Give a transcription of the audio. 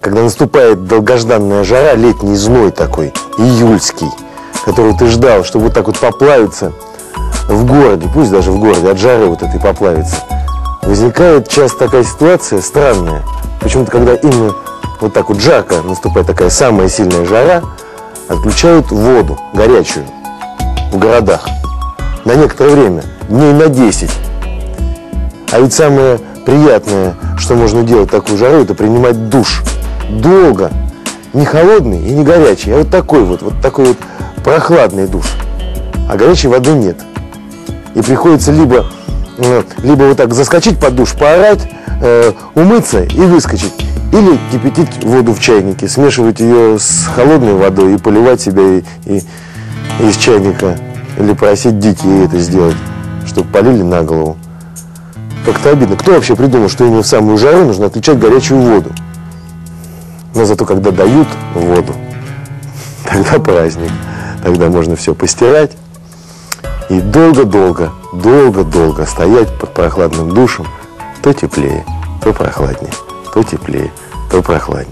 когда наступает долгожданная жара, летний зной такой, июльский, который ты ждал, чтобы вот так вот поплавиться в городе, пусть даже в городе, от жары вот этой поплавиться, возникает часто такая ситуация странная. Почему-то, когда именно вот так вот жарко наступает такая самая сильная жара, отключают воду горячую в городах на некоторое время, дней на 10. А ведь самое приятное, что можно делать такую жару, это принимать душ. Долго. Не холодный и не горячий, а вот такой вот, вот такой вот прохладный душ. А горячей воды нет. И приходится либо, э, либо вот так заскочить под душ, поорать, э, умыться и выскочить. Или кипятить воду в чайнике, смешивать ее с холодной водой и поливать себя и, и- из чайника. Или просить детей это сделать, чтобы полили на голову. Как-то обидно. Кто вообще придумал, что именно в самую жару нужно отключать горячую воду? Но зато когда дают воду, тогда праздник. Тогда можно все постирать и долго-долго, долго-долго стоять под прохладным душем, то теплее, то прохладнее, то теплее, то прохладнее.